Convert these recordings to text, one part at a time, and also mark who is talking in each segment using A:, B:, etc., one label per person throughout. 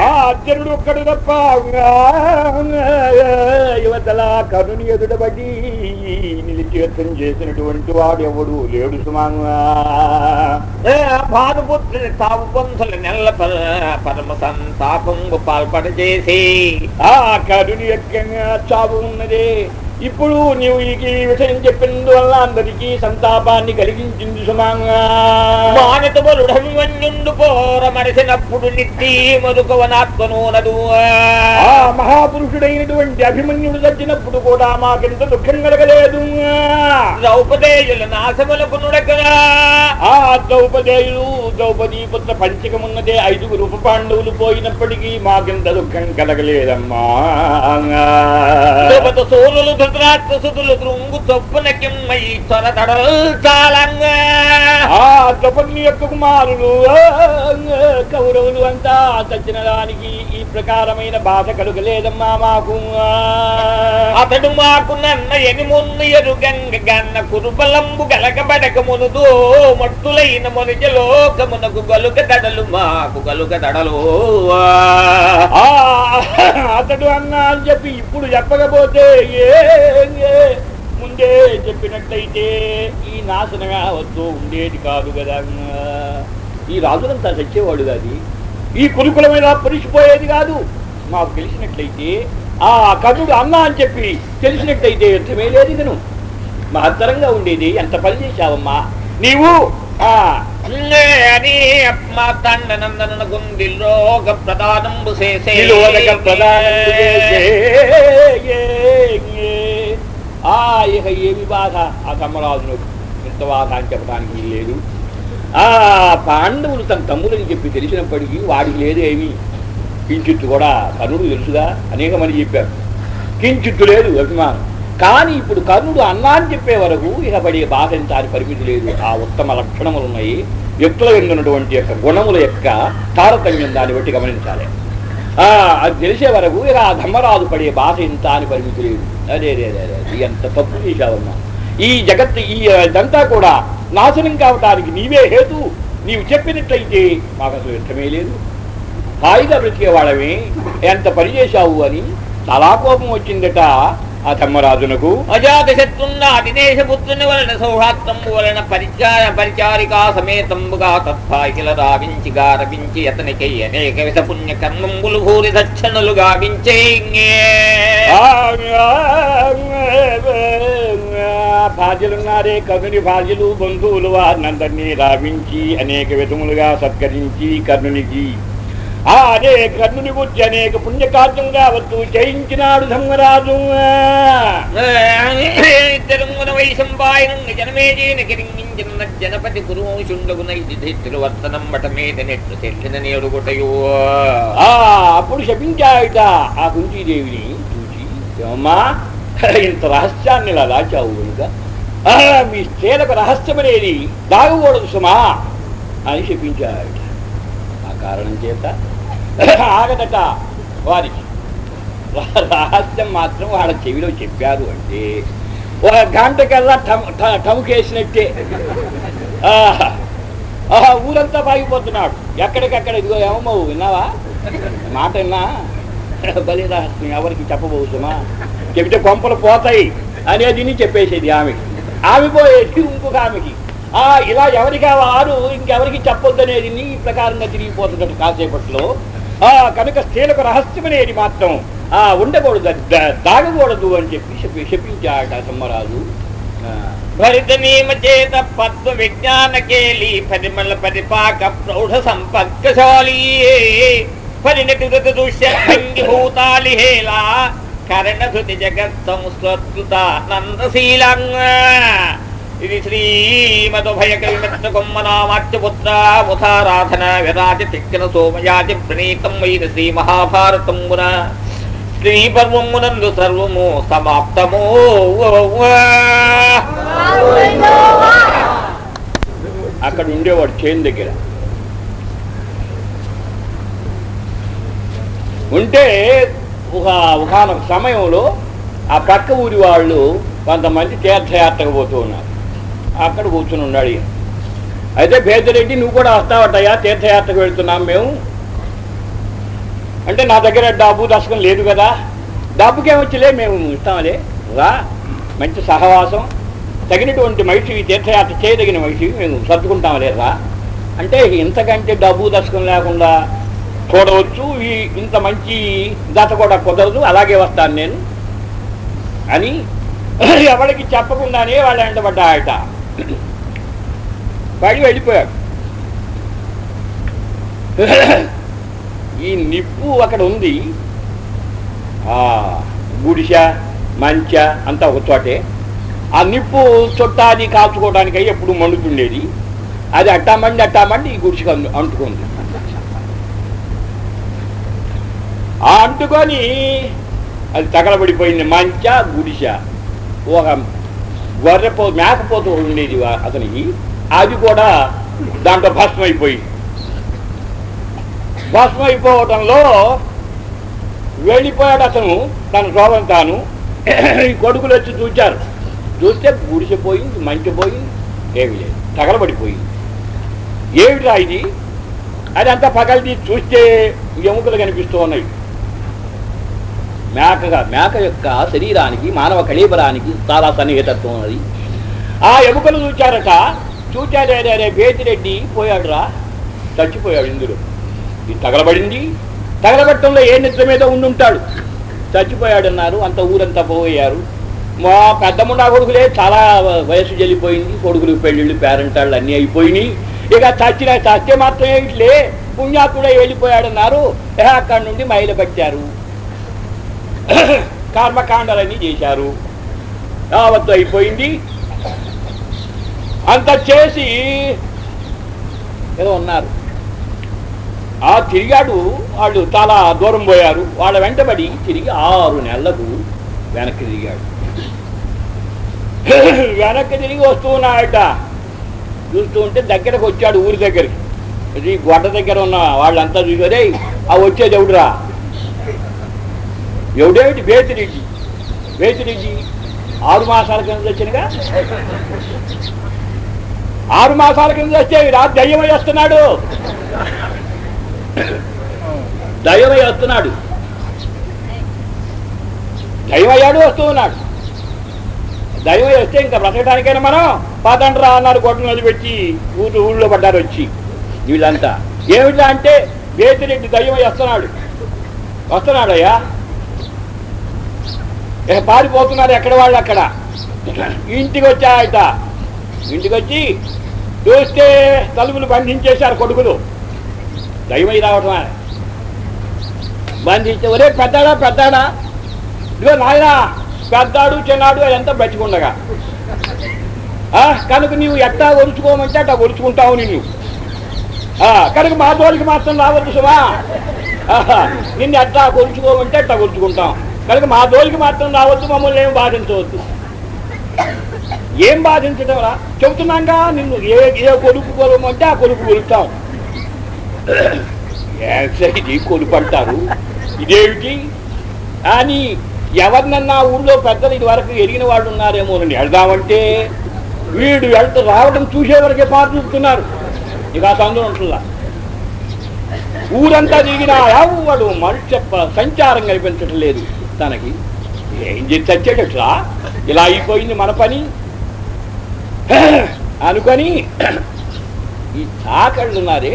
A: ఆ అర్జునుడు ఒక్కడు తప్ప యువతల కరుని ఎదుటబడి నిలిచేతం చేసినటువంటి వాడు ఎవడు లేడు సుమాంగా
B: భానుపుత్రుని తావు పొందుల పర- పరమ సంతాపంగు పాల్పడ చేసి
A: ఆ కరుని యజ్ఞంగా చావు ఉన్నదే. ఇప్పుడు నీవు ఈ విషయం చెప్పినందువల్ల అందరికీ సంతాపాన్ని కలిగించింది సుమాంగా.
B: మానిత బలుడన్యుండు పోర మరిసినప్పుడు నిత్తి మరుకవనాత్మనోనదు
A: ఆ మహాపురుషుడైనటువంటి అభిమన్యుడు చచ్చినప్పుడు కూడా మాకెంత దుఃఖం కలగలేదు.
B: ద్రౌపదేయుల నాశములకు నుడకరా.
A: ఆ ద్రౌపదేయులు ద్రౌపదీ పుత్ర పంచకమున్నదే ఐదుగురు ఉప పాండవులు పోయినప్పటికీ మాకెంత దుఃఖం కలగలేదమ్మా. ఆ ద్రౌపది యొక్క కుమారులు కౌరవులు అంతా చచ్చిన దానికి ఈ ప్రకారమైన బాధ కలుగలేదమ్మా మాకు.
B: అతడు మాకు నన్న ఎనిమున్ను ఎరుగంగ గన్న కురుబలంబు గలకబడక మునుదో మట్టులైన మొనిజ లోకమునకు గలుక దడలు మాకు గలుక దడలు.
A: ఆ, అతడు అన్నా అని చెప్పి ఇప్పుడు చెప్పకపోతే ఏ, ముందే చెప్పినట్లయితే ఈ నాశనమే వద్దు ఉండేది కాదు కదా. ఈ రాజులంతా చచ్చేవాడు కాదు ఈ కురుకులమైన పురిసిపోయేది కాదు. మాకు తెలిసినట్లయితే ఆ కర్ణుడు అన్న అని చెప్పి తెలిసినట్లయితే యుద్ధమే లేదు ఇకను మహత్తరంగా ఉండేది. ఎంత పని చేశావమ్మా? నీవు ఆ.
B: గుందిల్లోక ప్రధానంబు చేసే
A: నిలువదక చేసే. ఆ ఇక ఏమి బాధ ఆ ధర్మరాజును ఎంత బాధ అని చెప్పడానికి లేదు. ఆ పాండవులు తన తమ్ములని చెప్పి తెలిసినప్పటికీ వాడికి లేదు ఏమి కించిత్తు కూడా కర్ణుడు తెలుసుగా. అనేకమని చెప్పారు. కించిత్తు లేదు అభిమానం. కానీ ఇప్పుడు కర్ణుడు అన్నా అని చెప్పే వరకు ఇక పడే బాధ అని పరిమితి లేదు. ఆ ఉత్తమ లక్షణములు ఉన్నాయి. వ్యక్తుల ఎందున్నటువంటి యొక్క గుణముల యొక్క తారతమ్యం దాన్ని బట్టి గమనించాలి. ఆ అది తెలిసే వరకు ఇక ఆ ధమ్మరాజు పడే బాధ ఇంత అని పరిమితి లేదు. అదే అదే ఎంత తప్పు చేశావమ్మా. ఈ జగత్తు ఈ ఇదంతా కూడా నాశనం కావటానికి నీవే హేతు. నీవు చెప్పినట్లయితే మాకు అసలు ఇష్టమే లేదు. హాయిగా బ్రతికేవాళ్ళమే ఎంత పని చేశావు అని చాలా కోపం వచ్చిందట. ఆ ధర్మరాజునకు
B: అజాత శత్రున్న అతిదేశపుత్రుని వలన సౌహాత్రంబు వలన పరిచార పరిచారికా సమేతంబుగా తత్పాయికిల రావించి గారవించి అతనికి అనేక విధ పుణ్య కర్మంబులు భూరి దక్షిణలు గావించే
A: భార్యలున్నారే కర్ణుని భార్యలు బంధువులు వారినందరినీ రావించి అనేక విధములుగా సత్కరించి కర్ణునికి ఆ అదే కర్ణుని గురించి అనేక పుణ్యకార్యం కావచ్చు చేయించినాడు ధర్మరాజు.
B: జనపతి
A: అప్పుడు శపించాయట ఆ కుంతీదేవిని చూసి ఏమమ్మా ఇంత రహస్యాన్ని ఇలా దాచావు కనుక మీ స్త్రీలకు రహస్యం అనేది దాగకూడదు సుమా అని శపించాయట. కారణం చేత ఆగదట వారికి. రహస్యం మాత్రం వాళ్ళ చెవిలో చెప్పారు అంటే ఒక గంట కల్లా ట- టముకేసినట్టే ఊరంతా పాగిపోతున్నాడు. ఎక్కడికక్కడ ఇదిగో ఏమో విన్నావా? మాట విన్నా? బలి రహస్యం ఎవరికి చెప్పబోతుమా చెబితే కొంపలు పోతాయి అనేది చెప్పేసేది ఆమెకి ఆమె పోయేది ఇంకొక ఆమెకి. ఆ ఇలా ఎవరికి వారు ఇంకెవరికి చెప్పొద్దనేది నీ ఈ ప్రకారంగా తిరిగిపోతున్నట్టు కాసేపట్లో. ఆ కనుక స్త్రీలకు రహస్యమనేది మాత్రం ఆ ఉండకూడదు దాగకూడదు అని చెప్పి చెప్పి సమ్మరాజు ఆ,
B: భరిత నియమ చేత పద్మ విజ్ఞాన కేలి పరిమళ పరిపాక ప్రౌఢ సంపర్కశాలి. పరిణతి ఋతు దుష్యంగి భూతాలి హేలా కరణ ధృతి జగత్ సంస్కృత నందశీలంగా ఇది శ్రీమదుభయ కవిమిత్ర కొమ్మనామాచ్యపుత్ర విరాజ తిక్కిన సోమయాజి ప్రణీతం వైన శ్రీ మహాభారతమున శ్రీ పర్వమునందు సర్వము సమాప్తము.
A: అక్కడ ఉండేవాడు చేను దగ్గర. ఉంటే ఒక ఒకనొక సమయంలో ఆ పక్క ఊరి వాళ్ళు కొంతమంది తీర్థయాత్రకు పోతూ ఉన్నారు. అక్కడ కూర్చుని ఉన్నాడు ఈయన. అయితే భేదిరెడ్డి నువ్వు కూడా వస్తావటయ్యా తీర్థయాత్రకు వెళ్తున్నాం మేము. అంటే నా దగ్గర డబ్బు దశకం లేదు కదా. డబ్బుకేమొచ్చలే మేము ఇస్తాంలే. రా మంచి సహవాసం. తగినటువంటి మనిషి తీర్థయాత్ర చేయదగిన మనిషి మేము సర్దుకుంటాంలే రా. అంటే ఇంతకంటే డబ్బు దశకం లేకుండా చూడవచ్చు ఈ ఇంత మంచి దశ కూడా కుదరదు అలాగే వస్తాను నేను అని ఎవరికి చెప్పకుండానే వాళ్ళు వెంటబడ్డాయట పడి వెళ్ళిపోయాడు ఈ నిప్పు అక్కడ ఉంది ఆ గుడిస మంచ అంతా ఒక చోటే ఆ నిప్పు చుట్టాది కాల్చుకోవడానికి ఎప్పుడు మండుతుండేది అది అట్టామండి అట్టామండి ఈ గుడిసెకి అంటుకుంది ఆ అంటుకొని అది తగలబడిపోయింది మంచ గుడిస ఒక గొర్రెపో మేకపోతూ ఉండేది అతనికి. అది కూడా దాంట్లో భస్మం అయిపోయింది భస్మం వెళ్ళిపోయాడు అతను తన శోభం తాను. ఈ కొడుకులు వచ్చి చూచారు. చూస్తే గుడిసిపోయింది మంచి పోయింది ఏమి లేదు. తగలబడిపోయింది. ఏమిటా ఇది? అదంతా అంతా పగలిది చూస్తే ఎముకలు కనిపిస్తూ ఉన్నాయి. మేకగా మేక యొక్క శరీరానికి మానవ కళీబరానికి చాలా సన్నిహితత్వం ఉన్నది. ఆ ఎముకలు చూచారట. చూచారే అరే బేతిరెడ్డి పోయాడురా. చచ్చిపోయాడు ఇందులో ఇది తగలబడింది. తగలబట్టంలో ఏ నిద్ర మీద ఉండుంటాడు? చచ్చిపోయాడన్నారు. అంత ఊరంతా పోయారు. మా పెద్దమ్మ కొడుకులే చాలా వయసు చెల్లిపోయింది. కొడుకులు పెళ్ళిళ్ళు పేరెంటాళ్ళు అన్నీ అయిపోయినాయి. ఇక చచ్చిన చచ్చే మాత్రం ఇట్లే పుణ్యాకుడే వెళ్ళిపోయాడన్నారు. అక్కడి నుండి మైలు పట్టారు కర్మకాండాలన్నీ చేశారు. యావత్తు అయిపోయింది అంత చేసి ఏదో ఉన్నారు. ఆ తిరిగాడు వాళ్ళు చాలా దూరం పోయారు. వాళ్ళ వెంటబడి తిరిగి ఆరు నెలలకు వెనక్కి తిరిగాడు వెనక్కి తిరిగి వస్తూ ఉన్నాడట చూస్తూ ఉంటే దగ్గరకు వచ్చాడు ఊరి దగ్గరికి. ఇది గొడ్డ దగ్గర ఉన్న వాళ్ళంతా చూసారే ఆ వచ్చేది ఎవడురా? ఎవడేమిటి బేతిరెడ్డి బేతిరెడ్డి ఆరు మాసాల కింద వచ్చినగా ఆరు మాసాల కింద వచ్చే రా దయ్యమై వస్తున్నాడు. దయ్యమై వస్తున్నాడు. దయ్యమయ్యాడు వస్తూ ఉన్నాడు. దైవం వస్తే ఇంకా బ్రతకడానికైనా మనం పాతండ్రా అన్నారు గొడ్డలు వదిలిపెట్టి ఊరు ఊళ్ళో పడ్డారు వచ్చి. వీళ్ళంతా. ఏమిటా అంటే వేతిరెడ్డి దయ్యమై వస్తున్నాడు. వస్తున్నాడయ్యా? ఇక పారిపోతున్నారు ఎక్కడ వాళ్ళు అక్కడ? ఇంటికి వచ్చాయట ఇంటికి వచ్చి చూస్తే తలుపులు బంధించేశారు కొడుకులు. దయమై రావటం ఆయన. బంధించి ఒరే పెద్దాడా పెద్దాడా? ఇదిగో నాయన పెద్దాడు చిన్నాడు అదంతా బతికుండగా ఆ, కనుక నీవు ఎట్టా ఒరుచుకోమంటే అట్టా ఒరుచుకుంటావు నిన్ను. కనుక మా తోలికి మాత్రం రావద్దు సుమా. నిన్ను ఎట్టా కొలుచుకోమంటే అట్టా కొలుచుకుంటాం కనుక మా తోలికి మాత్రం రావద్దు మమ్మల్ని ఏం బాధించవద్దు. ఏం బాధించడం రా? చెబుతున్నాగా నిన్ను ఏ ఏ కొలుపు కొలమంటే ఆ కొలుపు కొలుస్తాం. ఇది కొలుపు అంటారు. ఇదేమిటి? అని ఎవరినన్నా ఊళ్ళో పెద్దలు ఇది వరకు ఎరిగిన వాళ్ళు ఉన్నారేమో అని వెళ్దామంటే వీడు వెళ్త రావడం చూసే వరకే చూస్తున్నారు. ఇక ఆ సందులో ఉంటుందా? ఊరంతా దిగినా ఎవడు మనిషి సంచారం కనిపించటం లేదు. తనకి. ఏం చేసి చచ్చేటట్రా ఇలా అయిపోయింది మన పని. అనుకొని ఈ చాకళ్ళు ఉన్నారే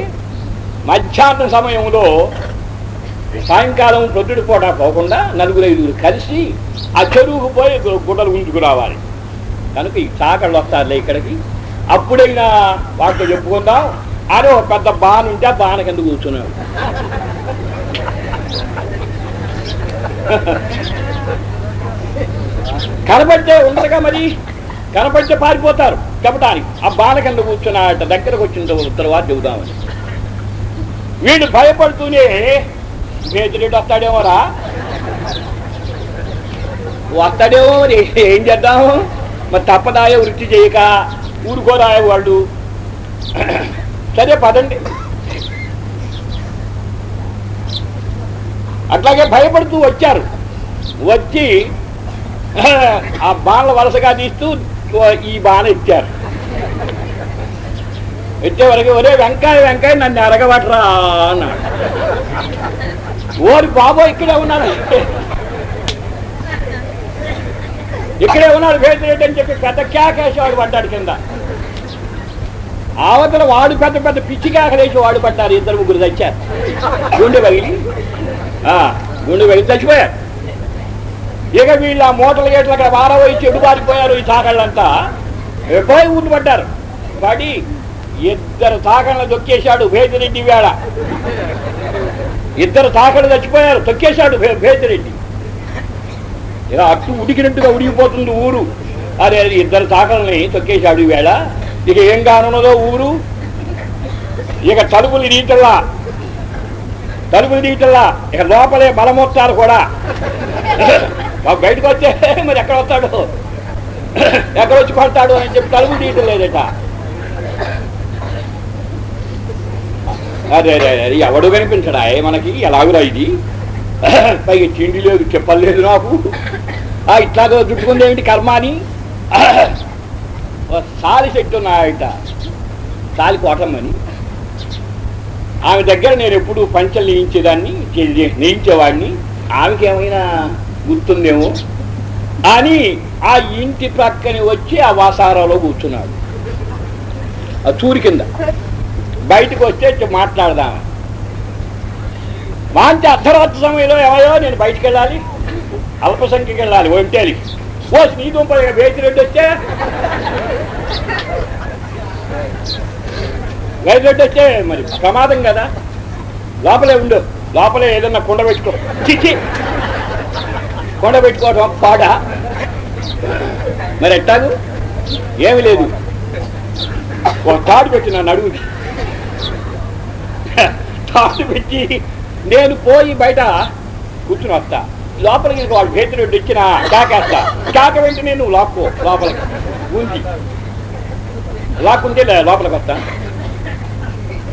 A: మధ్యాహ్న సమయంలో సాయంకాలం ప్రొద్దుడి పూట పోకుండా నలుగురు ఐదుగురు కలిసి ఆ చెరువుకు పోయి గుడ్డలు ఉంచుకు కనుక ఈ చాకళ్ళు వస్తారులే ఇక్కడికి. అప్పుడైనా వాటితో చెప్పుకుందాం. అరే ఒక పెద్ద బాణ ఉంటే ఆ బాన కింద కూర్చున్నాడు కనపడితే ఉండరుగా మరి? కనపడితే పారిపోతారు చెప్పడానికి ఆ బాలకండ కింద కూర్చున్నాడట దగ్గరకు వచ్చిన తర్వాత చెబుదామని. వీడు భయపడుతూనే మేతిరెడ్డి వస్తాడేమోరా వస్తాడేమో మరి? ఏం చేద్దాము మరి తప్పదాయ వృత్తి చేయక ఊరుకోరాయ వాళ్ళు. సరే పదండి. అట్లాగే భయపడుతూ వచ్చారు. వచ్చి ఆ బాణల వరుసగా తీస్తూ ఈ బాణ ఇచ్చారు. ఇచ్చేవరకు ఒరే వెంకాయ వెంకాయ నన్ను అరగబట్టరా అన్నాడు. ఓరి బాబో ఇక్కడే ఉన్నాడు ఇక్కడే ఉన్నాడు వేదిరెడ్డి అని చెప్పి పెద్ద కేకేసేవాడు పడ్డాడు కింద. ఆవతల వాడు పెద్ద పెద్ద పిచ్చి కేకలేసి వాడు పడ్డారు. ఇద్దరు ముగ్గురు తెచ్చారు. గుండె పగిలి. గుండె వెళ్ళి చచ్చిపోయారు ఇక వీళ్ళు ఆ మూటలు గేట్లు అక్కడ వారవై చెడు పారిపోయారు ఈ తాకళ్ళంతా పోయి ఊరు పడ్డారు. పడి ఇద్దరు తాకళ్ళ దొక్కేశాడు భేదిరెడ్డి వేళ. ఇద్దరు తాకలు చచ్చిపోయారు తొక్కేశాడు భేదిరెడ్డి ఇలా అట్టు ఉడికినట్టుగా ఉడికిపోతుంది ఊరు. అరే ఇద్దరు తాకల్ని తొక్కేశాడు ఈవేళ ఇక ఏం కానున్నదో ఊరు? ఇక తలుపులు నీటల్లా తలుపులు తీయటల్లా ఇక లోపలే బలమొత్తారు కూడా. మాకు బయటకు వచ్చే మరి ఎక్కడ వస్తాడు? ఎక్కడ వచ్చి పడతాడు అని చెప్పి తలుపు తీయటం లేదట. అదే అదే అదే ఎవడు కనిపించడా? ఏ మనకి ఎలాగురా ఇది? పైగా తిండి లేదు చెప్పలేదు నాకు. ఆ ఇట్లాగో చుట్టుకుంది ఏమిటి కర్మ అని? సాలి చెట్టు ఉన్నాయట. సాలి కోటమ్మని. ఆమె దగ్గర నేను ఎప్పుడు పంచలు నేయించేదాన్ని నేయించేవాడిని. ఆమెకి ఏమైనా గుర్తుందేమో? అని ఆ ఇంటి ప్రక్కని వచ్చి ఆ వాసారాలో కూర్చున్నాడు. ఆ చూరి కింద. బయటకు వచ్చే ఇట్లా మాట్లాడదామని అర్ధరాత్రి సమయంలో ఏమయ్యో నేను బయటికి వెళ్ళాలి. అల్పసంఖ్యకి వెళ్ళాలి ఒంటేలికి. ఓ నీ దుంప వేసిరెడ్డి వచ్చే? వేసిరెడ్డి వచ్చే మరి ప్రమాదం కదా? లోపలే ఉండు. లోపలే ఏదన్నా కుండ పెట్టుకో. చిచ్చి కొండ పెట్టుకోవడం పాడ. మరి ఎట్టాగు? ఏమి లేదు. ఒక తాడు పెట్టిన నడుగుకి తాడు పెట్టి నేను పోయి బయట కూర్చుని వస్తా. లోపలికి వాడు భేతుడు ఇచ్చిన కాకేస్తా. కాక వెంటనే నువ్వు లాక్కో లోపలికి. ఉంది లాక్కుంటే లోపలికి వస్తా.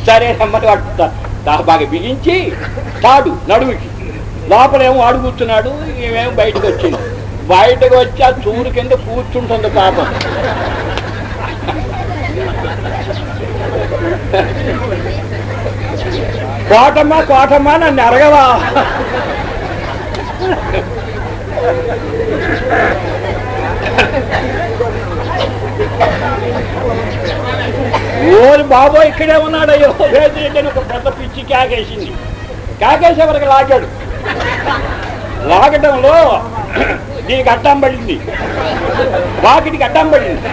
A: సరే రమ్మని వాడు బాగా బిగించి తాడు నడువుకి లోపలేమో అడుగుతున్నాడు కూర్చున్నాడు ఈమెమో బయటకు వచ్చింది. బయటకు వచ్చి ఆ చూరు కింద కూర్చుంటుంది పాపం. కోటమ్మా కోటమ్మా నన్ను అరగవా? ఓరి బాబో ఇక్కడే ఉన్నాడయ్యో వేదిరెడ్డి అని ఒక పెద్ద పిచ్చి కాకేసింది కాకేసే వరకు లాగాడు? లాగటంలో దీనికి అడ్డం పడింది. వాకిటికి అడ్డం పడింది.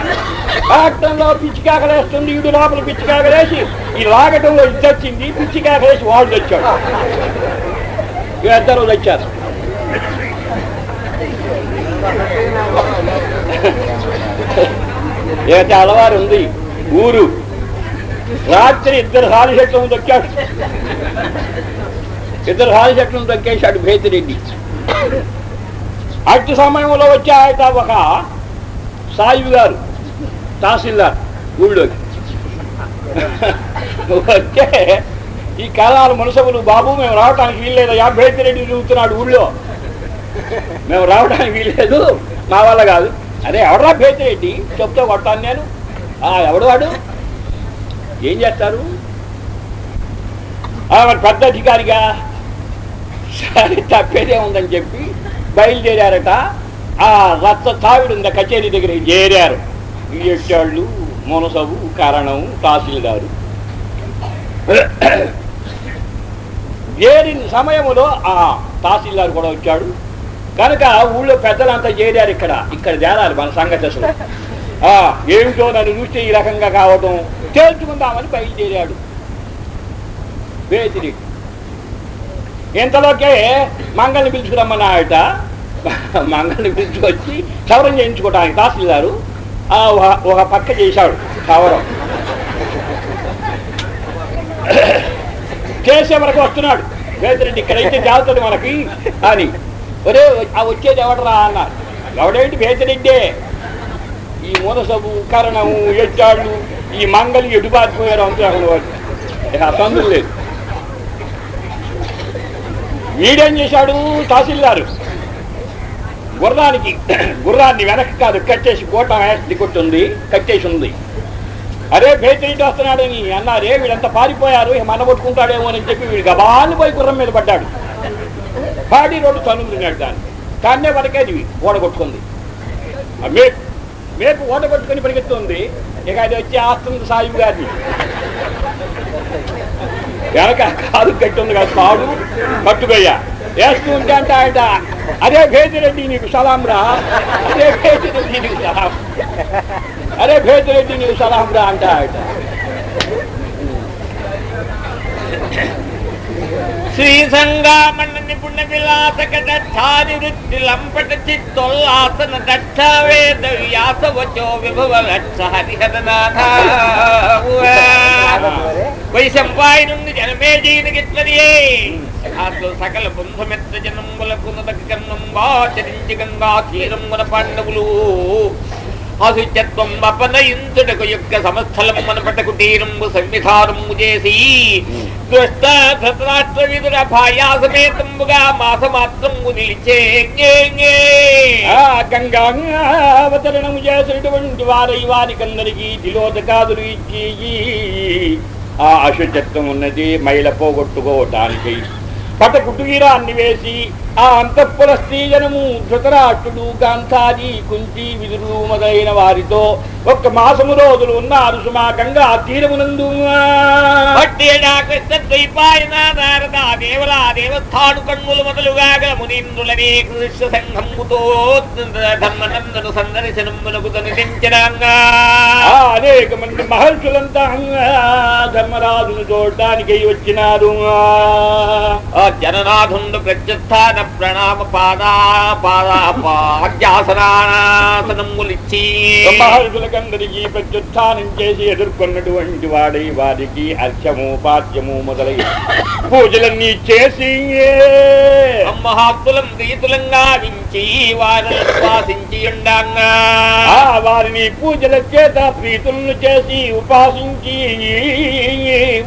A: లాగటంలో పిచ్చి కాకలేస్తుంది ఇడు లోపల పిచ్చి కాకలేసి ఈ లాగటంలో ఇది వచ్చింది పిచ్చి కాకలేసి వాడు తెచ్చాడు ఇద్దరు తెచ్చారు ఏదైతే అలవారు ఉంది? ఊరు. రాత్రి ఇద్దరు హాలి చెట్లను దొక్కాడు ఇద్దరు హాలి చెట్లను దొక్కేశాడు భేతిరెడ్డి. అట్టి సమయంలో వచ్చాయట ఒక సాయి గారు తహసీల్దార్ ఊళ్ళోకి. వచ్చే ఈ కళాలు మనసములు బాబు మేము రావటానికి వీల్లేదయ్యా భేతిరెడ్డి తిరుగుతున్నాడు ఊళ్ళో. మేము రావడానికి వీల్లేదు మా వల్ల కాదు. అదే ఎవడరా భేతిరెడ్డి? చెప్తే కొట్టాను నేను. ఆ ఎవడు వాడు? ఏం చేస్తారు? మరి పెద్ద అధికారిగా సరే తప్పేదే ఉందని చెప్పి బయలుదేరారట. ఆ రచ్చ తావిడు ఉంది కచేరీ దగ్గర చేరారు. ఇయ్యొచ్చాళ్ళు మునసబు కారణం తహసీల్దారు. చేరిన సమయములో ఆ తహసీల్దార్ కూడా వచ్చాడు. కనుక ఊళ్ళో పెద్దలంతా చేరారు ఇక్కడ. ఇక్కడ చేరాలి మన సంగతి అసలు. ఏమిటో నన్ను చూస్తే ఈ రకంగా కావటం తేల్చుకుందామని బయలుదేరాడు. వేతిరి ఇంతలోకే మంగళని పిలుచుకురమ్మన్నాయట మంగళని పిలుచుకొచ్చి సవరం చేయించుకోవటానికి తహసీల్దారు ఒక- ఒక పక్క చేశాడు సవరం చేసే వరకు వస్తున్నాడు. వేతిరెడ్డి ఇక్కడైతే జాగ్రత్తలు మనకి అని. ఒరే ఆ వచ్చేది ఎవడరా అన్నారు. ఎవడేంటి వేతిరెడ్డే ఈ మూలసబు కరణము ఎట్టాళ్ళు ఈ మంగళి ఎడుబారిపోయారు అంతే అక్కడ వాళ్ళు. ఇక లేదు. వీడేం చేశాడు? తహసీల్దారు. గుర్రానికి గుర్రాన్ని వెనక్కి కాదు కట్టేసి కోట వేసి కొట్టుంది కట్టేసి ఉంది. అరే భేతరీటి వస్తున్నాడని అన్నారే వీడంత పారిపోయారు ఇక మన కొట్టుకుంటాడేమో అని చెప్పి వీడు గబాన్ని పోయి గుర్రం మీద పడ్డాడు. పాడి రోడ్డు తనుగుతున్నాడు దాన్ని. దాన్నే వరకేది ఓడ కొట్టుకుంది. ఆ ఓట పట్టుకొని పరిగెత్తుంది ఇక అది వచ్చి ఆస్తుంది సాయి గారిని వెనక కాదు కట్టుంది కదా తాడు కట్టుగయ్యా వేస్తూ ఉంటే అంట ఆయన. అరే భేదిరెడ్డి నీకు సలాం రా. అరే భేదిరెడ్డి నీకు సలాం. అరే భేదిరెడ్డి నీకు సలాం రా అంట ఆయన.
B: శ్రీ సంగామణ నిపుణ విలాసక దక్షాని లంపట చిత్తోల్లాసన దక్ష వేద విభవ లక్ష హరిహరనాథ వైశంపాయి నుండి జనమే జీవిగిట్లదియే అసలు సకల బంధుమిత్ర జనంబులకు నదక కన్నం వాచరించి గంగా తీరమున పాండవులు. ఆశుచత్వం అపనయించుటకు యొక్క సమస్థలం మనపట కుటీరంబు సంవిధానము చేసి దుష్ట ధృతరాష్ట్ర విదుర భాయాసమేతంబుగా నిలిచే
A: చేసినటువంటి వారై వారికందరికీ తిలోదకాదులు ఇచ్చి ఆ అశుచత్వం ఉన్నది మైల పోగొట్టుకోవటానికి. పట కుటుగిరాన్ని వేసి ఆ అంతఃపుర స్త్రీజనము ధృతరాష్ట్రుడు గాంధారి కుంచి విదురు మొదలైన వారితో ఒక్క మాసము రోజులు ఉన్నారు సుమా గంగా తీరమునందు.
B: దేవస్థాను కన్నులు మొదలుగా మునీంద్రులని కృష్ణ సంఘముతో ధర్మనందను సందర్శనమునకు తనిదించడంగా
A: ఆ అనేక మంది మహర్షులంతా ధర్మరాజును చూడటానికి వచ్చినారు.
B: ఆ జననాథుండు ప్రత్యుత్థాన ప్రణామ పాదా పాదా పాద్యాసనాసనములిచ్చి
A: మహర్షులకందరికీ ప్రత్యుత్థానం చేసి ఎదుర్కొన్నటువంటి వాడై వారికి అర్చము పాద్యము మొదలై పూజలన్నీ చేసి
B: మహాత్ములం ప్రీతులంగా వించి వారిని ఉపాసించి ఉండంగా.
A: ఆ వారిని పూజల చేత ప్రీతులను చేసి ఉపాసించి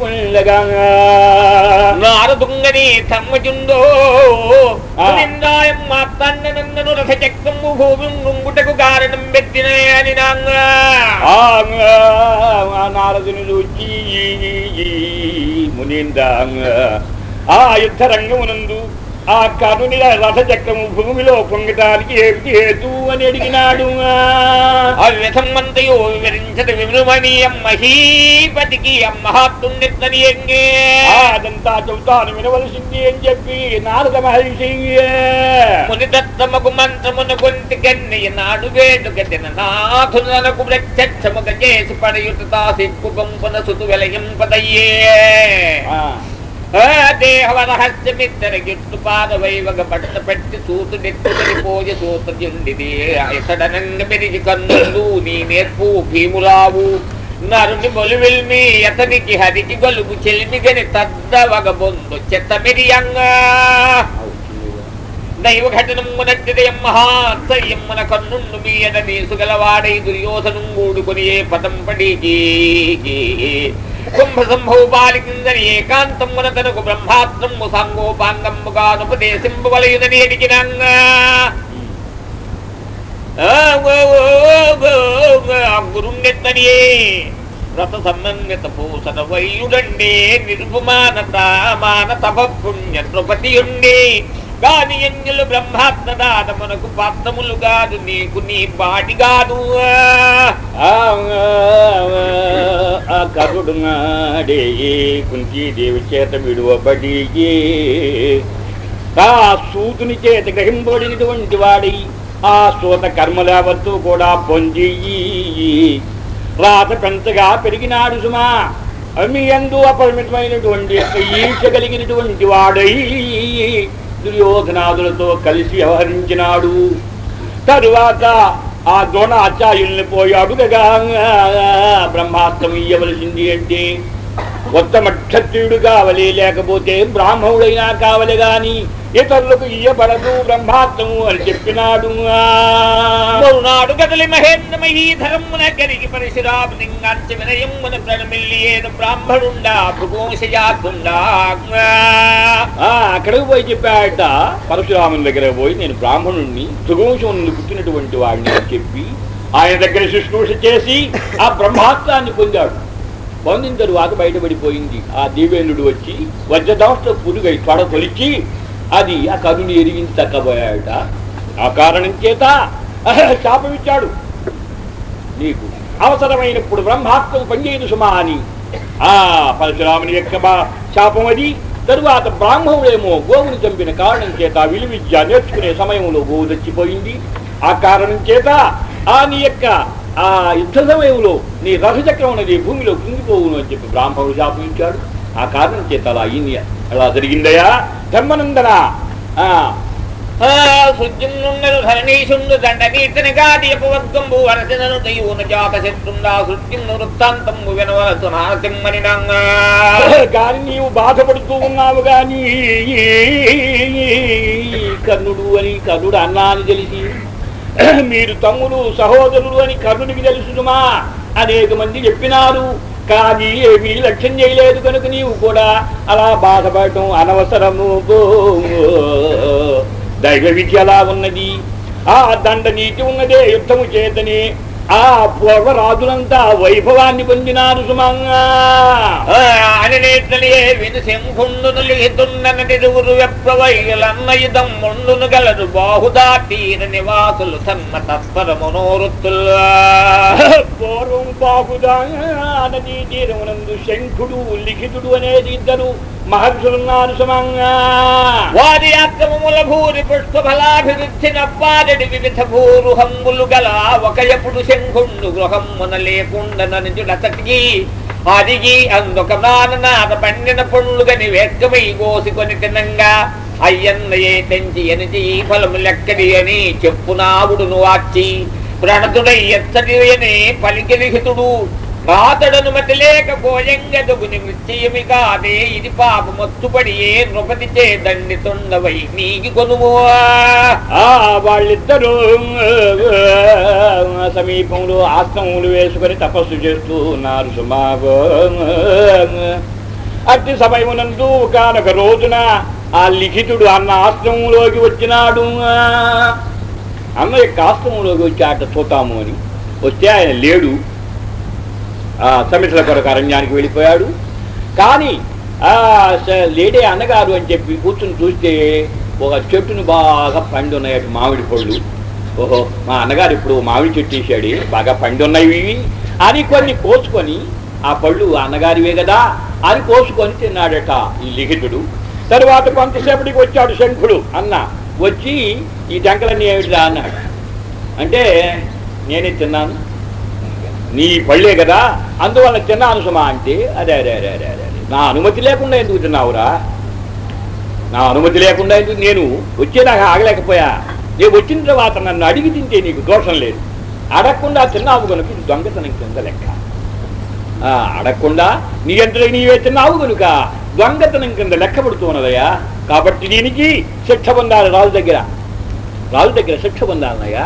A: ఉండగా.
B: నారదుంగని తమ్మచుండో
A: ఆ.
B: నిందాయమ్మ తన్న నందను రథచక్రము భూమి నుంగుటకు కారణం పెట్టిన అని నాంగా
A: ఆ ఆ కరుని రథ చక్రము భూమిలో పొంగటానికి ఏమిటి హేతు అని అడిగినాడు.
B: అవ్యథమ్మంతయో వివరించద విమృమణీయం మహీపతికి ఎంగే.
A: అదంతా చెబుతాను వినవలసింది అని చెప్పి నారద మహర్షి.
B: ముని దత్తమకు మంత్రమున కొంటి కన్నయ్య నాడు వేడుక నాథునకు ప్రత్యక్షముగ చేసి పడయుట తాసిప్పు పంపన సుతు వెలయింపదయ్యే
A: ఆ,
B: దేహవరహస్యమిద్దర గిట్టు పాదవైవగ పట్ట పెట్టి సూతు నెత్తుదని పోజ సూతజుండిది ఇతడనంగ మెరిగి కన్నులు నీ నేర్పు భీములావు. నరుని మొలువెల్మి అతనికి హరికి గలుగు చెల్మిగని తద్దవగ బొందు చెత్త మెరియంగా. దైవ ఘటనమునట్టిదయం మహాత్సర్యమ్మన కన్నుండు మీయద నీసుగలవాడై దుర్యోధను కూడుకొని ఏ పదం పడికి కుంభ సంభవ బాలికిందని ఏకాంతమున తనకు బ్రహ్మాత్రము సాంగోపాంగముగా ఉపదేశింపవలయుదని అడిగినంగా గురుండెత్తనియే వ్రత సంబంధిత పూసన వైయుడండే నిర్గుమానత మాన తప పుణ్య నృపతియుండే కాని ఎన్యులు బ్రహ్మాత్మదానమునకు పాత్రములు కాదు నీకు నీ బాటి కాదు
A: ఆ, కరుడు నాడే కుంతీదేవి చేత విడువబడి ఆ సూతుని చేత గ్రహింపబడినటువంటి వాడి ఆ సూత కర్మలావత్తు కూడా పొంది రాత పెంతగా పెరిగినాడు సుమా. మీ ఎందు అపరిమితమైనటువంటి ఈర్ష కలిగినటువంటి వాడై దుర్యోధనాదులతో కలిసి వ్యవహరించినాడు. తరువాత ఆ దోణ ఆచార్యుల్ని పోయాడు కదా బ్రహ్మాస్త్రం ఇయ్యవలసింది అంటే ఉత్తమ క్షత్రియుడు కావలి లేకపోతే బ్రాహ్మణుడైనా కావలి గాని ఇతరులకు ఇయ్యబడదు బ్రహ్మాస్త్రము అని చెప్పినాడు.
B: మరునాడు కదలి మహేంద్ర మహీధరమున కలిగి పరశురాము లింగాంచ వినయమున ప్రణమిల్లియేను బ్రాహ్మణుండా భృగోశజాతుండా
A: ఆ అక్కడికి పోయి చెప్పాట పరశురాముని దగ్గర పోయి నేను బ్రాహ్మణుణ్ణి నుండి పుట్టినటువంటి వాడిని చెప్పి ఆయన దగ్గర శుశ్రూష చేసి ఆ బ్రహ్మాస్త్రాన్ని పొందాడు. పొందిన తరువాత బయటపడిపోయింది. ఆ దేవేంద్రుడు వచ్చి వజ్రదాష్ట పురుగై తొడ తొలిచి అది ఆ కరుని ఎరిగించి తక్కబోయాడట. ఆ కారణం చేత శాపమిచ్చాడు. నీకు అవసరమైనప్పుడు బ్రహ్మాస్త్రం పనిచేయదు సుమా అని ఆ పరశురాముని యొక్క శాపం అది. తరువాత బ్రాహ్మణుడేమో గోవుని చంపిన కారణం చేత విలు విద్య నేర్చుకునే సమయంలో గోవు చచ్చిపోయింది. ఆ కారణం చేత ఆ నీ యొక్క ఆ యుద్ధ సమయంలో నీ రథచక్రం అనేది భూమిలో కుంగిపోవును అని చెప్పి బ్రాహ్మణుడు శాపం ఇచ్చాడు ఆ కారణం చేత అలా అయింది. అలా జరిగిందయా ధర్మనందన.
B: వరసనను దైవును వృత్తాంతంబు వినవలసు నారసింహని
A: కానీ నీవు బాధపడుతూ ఉన్నావు గాని కర్ణుడు అని కర్ణుడు అన్నా అని తెలిసి మీరు తమ్ముడు సహోదరుడు అని కర్ణుడికి తెలుసుమా అనేక మంది చెప్పినారు. కానీ ఏమీ లక్ష్యం చేయలేదు కనుక నీవు కూడా అలా బాధపడటం అనవసరము. దైవ విద్య అలా ఉన్నది. ఆ దండ నీతి ఉన్నదే యుద్ధము చేతనే ఆ పూర్వరాజులంతా వైభవాన్ని పొందినారు సుమంగా.
B: గలరు బాహుదా తీర నివాసులు సన్న తత్పర మనోరుత్తుల్
A: పూర్వం బాగుదానదీ తీరమునందు శంఖుడు లిఖితుడు అనేది ఇద్దరు మహర్షులున్నారు సమంగా.
B: వారి అక్రమముల భూరి పుష్పఫలాభివృద్ధి నప్పారడి వివిధ భూరుహంబులు గల ఒక ఎప్పుడు గృహం మొన లేకుండనని జుడతటికి అదిగి అందుక నాననాద పండిన పండ్లుగని వేక్కమై గోసికొని తినంగా. అయ్యన్నయే తెంచి ఎనిచి ఈ ఫలము లెక్కడి అని చెప్పునావుడును వాచి. ప్రణతుడై ఎత్తడి అని పలికిలిహితుడు. రాతడను మతి లేకపోయంగదుగుని నిశ్చయమి కాదే ఇది పాప మత్తుపడియే నృపతి చే దండి తొండవై నీకి కొనుము.
A: ఆ వాళ్ళిద్దరూ సమీపంలో ఆశ్రమములు వేసుకొని తపస్సు చేస్తూ ఉన్నారు సుమాగో. అట్టి సమయమునందు ఒకనొక రోజున ఆ లిఖితుడు అన్న ఆశ్రమంలోకి వచ్చినాడు. అన్న యొక్క ఆశ్రమంలోకి వచ్చి ఆట చూతాము అని. వస్తే ఆయన లేడు. ఆ కొరకు అరణ్యానికి వెళ్ళిపోయాడు. కానీ ఆ లేడే అన్నగారు అని చెప్పి కూర్చుని చూస్తే ఒక చెట్టును బాగా పండి ఉన్నాయి మామిడి పళ్ళు. ఓహో మా అన్నగారు ఇప్పుడు మామిడి చెట్టు వేసాడు బాగా పండి ఉన్నాయి ఇవి అని కొన్ని కోసుకొని ఆ పళ్ళు అన్నగారివే కదా అని కోసుకొని తిన్నాడట ఈ లిఖితుడు. తరువాత కొంతసేపటికి వచ్చాడు శంఖుడు అన్న వచ్చి ఈ టెంకలన్నీ ఏమిటిరా అన్నాడు. అంటే నేనే తిన్నాను. నీ పళ్ళే కదా అందువల్ల తిన్నాను సుమా అంటే అదే అదే అదే అదే అదే అదే. నా అనుమతి లేకుండా ఎందుకు తిన్నావురా? నా అనుమతి లేకుండా ఎందుకు నేను వచ్చేదాకా ఆగలేకపోయా? నేను వచ్చిన తర్వాత నన్ను అడిగి తింటే నీకు దోషం లేదు. అడగకుండా తిన్నావు కనుక ఇది దొంగతనం కింద లెక్క. ఆ, అడగకుండా నీ అంతలో నీవే తిన్నావు కనుక దొంగతనం కింద లెక్క పడుతున్నదయ్యా కాబట్టి దీనికి శిక్ష పొందాలి రాజు దగ్గర. రాజు దగ్గర శిక్ష పొందాలన్నయ్యా.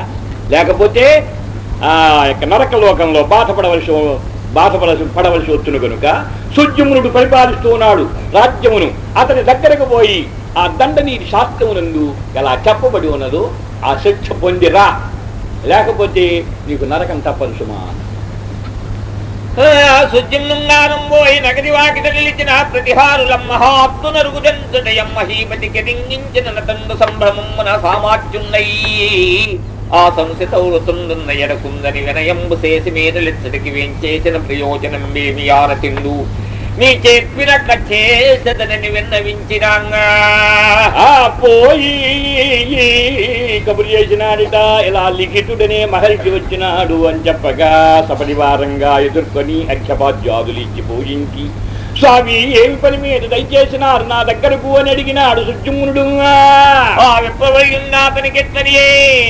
A: లేకపోతే ఆ యొక్క నరక లోకంలో బాధపడవలసి బాధపడవలసి పడవలసి వచ్చును కనుక సుజ్యమునుడు పరిపాలిస్తూ ఉన్నాడు. రాజ్యమును అతని దగ్గరకు పోయి ఆ దండనీటి శాస్త్రమునందు ఎలా చెప్పబడి ఉన్నదో ఆ శిక్ష పొందిరా. లేకపోతే నీకు నరకం తప్పదు సుమా.
B: శుద్ధింగానం పోయి నగది వాకిట నిలిచిన ప్రతిహారుల మహాత్ము నరుగుదంతుడయం మహీపతి కిరింగించిన నతండు సంభ్రమమున సామాత్యున్నయి ఆ సంసితౌరుతుండున్న ఎడకుందని వినయంబు చేసి మీదలిచ్చడికి వేంచేసిన ప్రయోజనం మేమి ఆరతిండు. నీ చెప్పినట్ల చేసదనని విన్నవించినాంగా.
A: ఆ పోయి కబురు చేసినాడిట ఇలా లిఖితుడనే మహర్షి వచ్చినాడు అని చెప్పగా సపరివారంగా ఎదుర్కొని అక్షపాద్యాదులు ఇచ్చి పూజించి స్వామి ఏమి పని మీద దయచేసినారు? నా దగ్గరకు అని అడిగినాడు